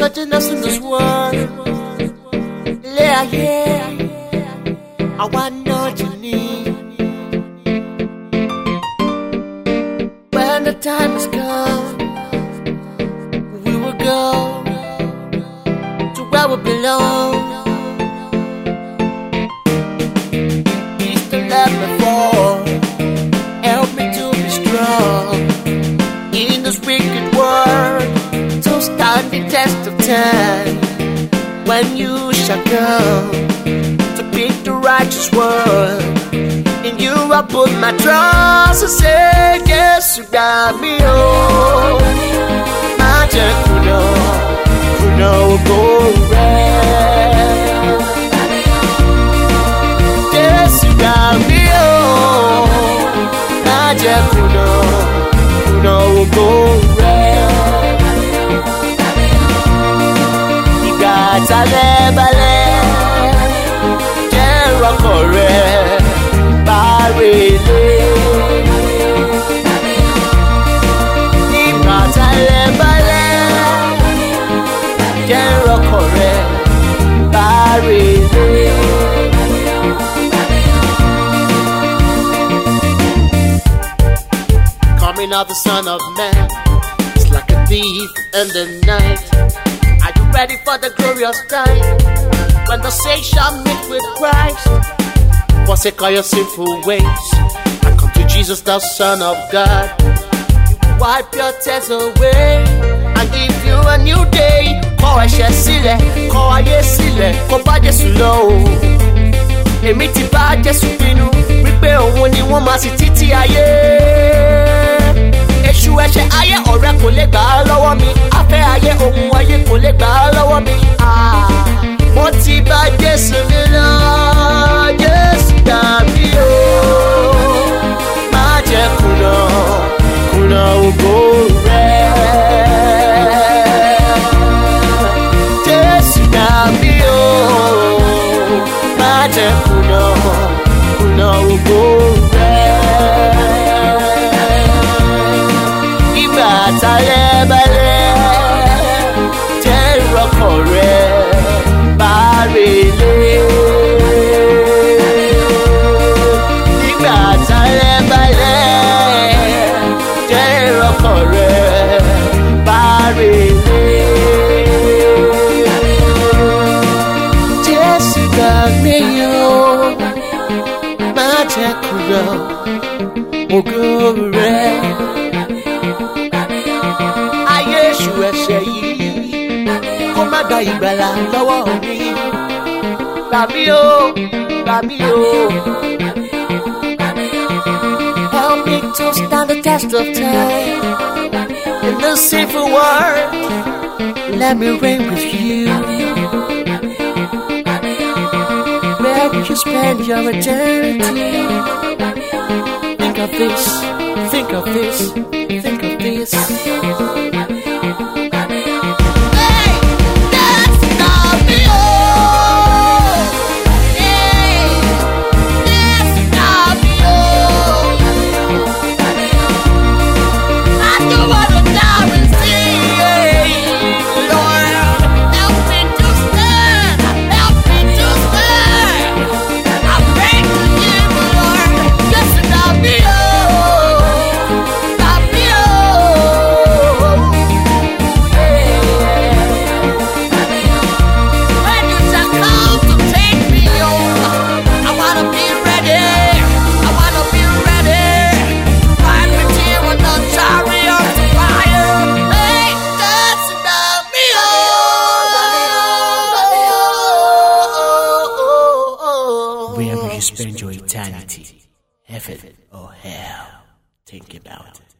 Such a loss in this world. Yeah, yeah. I want to where we belong. Don't let me fall. Help me to be strong in this wicked world to stand the test of time when you shall come to pick the righteous word. In you I put my trust and say, Yes, you got me. Oh, you know, go red. Yes, you got me. Oh, magic, you know, you know, go red. ìgbà talẹ́ balẹ̀ jẹ́ The son of man, it's like a thief in the night. Are you ready for the glorious time when the saints shall meet with Christ? Forsake all your sinful ways and come to Jesus, the Son of God. Wipe your tears away and give you a new day. Ẹ̀ṣẹ̀ sílẹ̀, ayé sílẹ̀, kó bá Jésù lọ o. Èmi ti bá Jésù wípé òun ni wọ́n máa sì títí ayé. Ẹ̀ṣẹ̀ ayé ọ̀rẹ́ kò lè gbà á lọ́wọ́ mi. Afẹ́ ayé ohun ayé kò lè gbà á Jésù gbà mí o, má jẹ́ kúrò ògo rẹ̀ ayé èṣù ẹ̀ṣẹ̀ yìí kó má gba ìgbàlà lọ́wọ́ mi. Gbà o, gbà o. Help me to stand the test of time in this sinful world. Let me reign with you. Will you spend your eternity? Think of this, think of this, think of this. Spend your eternity? Heaven or hell? Think about it.